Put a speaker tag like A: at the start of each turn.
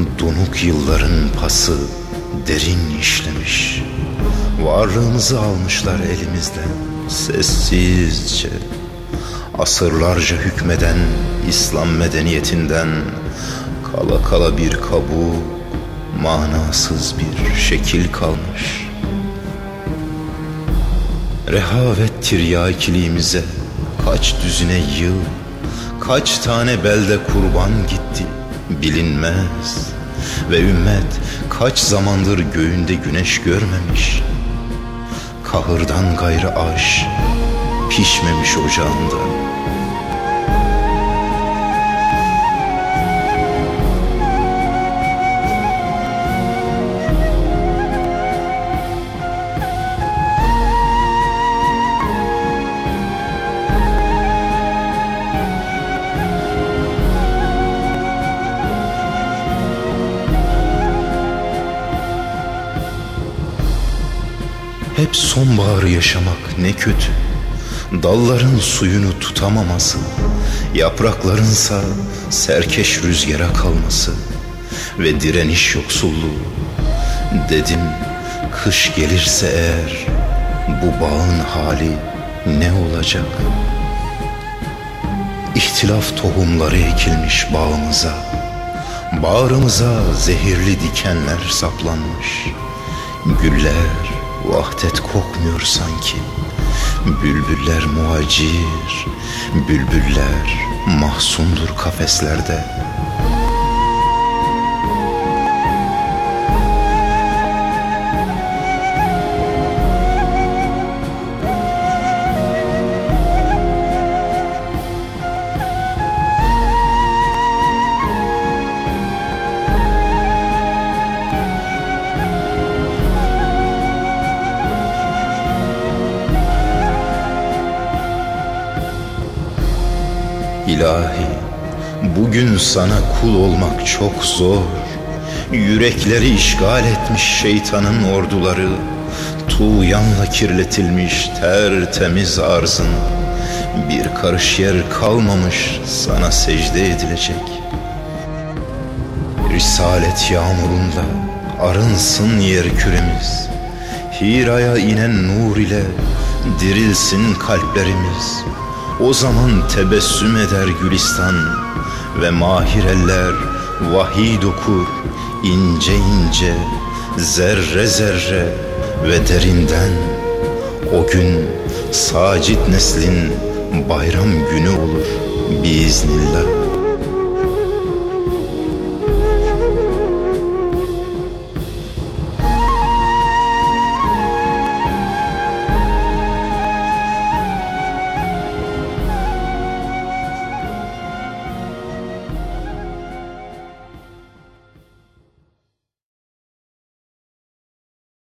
A: Yokluk yılların pası derin işlemiş. Varlığımızı almışlar elimizden sessizce. Asırlarca hükmeden İslam medeniyetinden Kala kala bir kabu Manasız bir şekil kalmış. Rehavet tiryakiliğimize Kaç düzine yıl Kaç tane belde kurban gitti Bilinmez Ve ümmet kaç zamandır göğünde güneş görmemiş. Kahırdan gayrı aş Pişmemiş ocağında Hep sonbaharı yaşamak ne kötü. Dalların suyunu tutamaması Yapraklarınsa serkeş rüzgara kalması Ve direniş yoksulluğu. Dedim kış gelirse eğer Bu bağın hali ne olacak? İhtilaf tohumları ekilmiş bağımıza. Bağrımıza zehirli dikenler saplanmış. Güller Vahdet kokmuyor sanki. Bülbüller muacir Bülbüller mahsundur kafeslerde İlahi bugün sana kul olmak çok zor. Yürekleri işgal etmiş şeytanın orduları Tuğyanla kirletilmiş tertemiz arzın. Bir karış yer kalmamış sana secde edilecek. Risalet yağmurunda arınsın yer küremiz Hiraya inen nur ile dirilsin kalplerimiz o zaman tebessüm eder gülistan Ve mahir eller vahiy dokur ince ince Zerre zerre ve derinden. O gün sacit neslin bayram günü olur biiznillah